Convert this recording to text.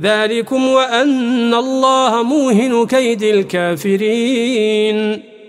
ذلكم وأن الله موهن كيد الكافرين.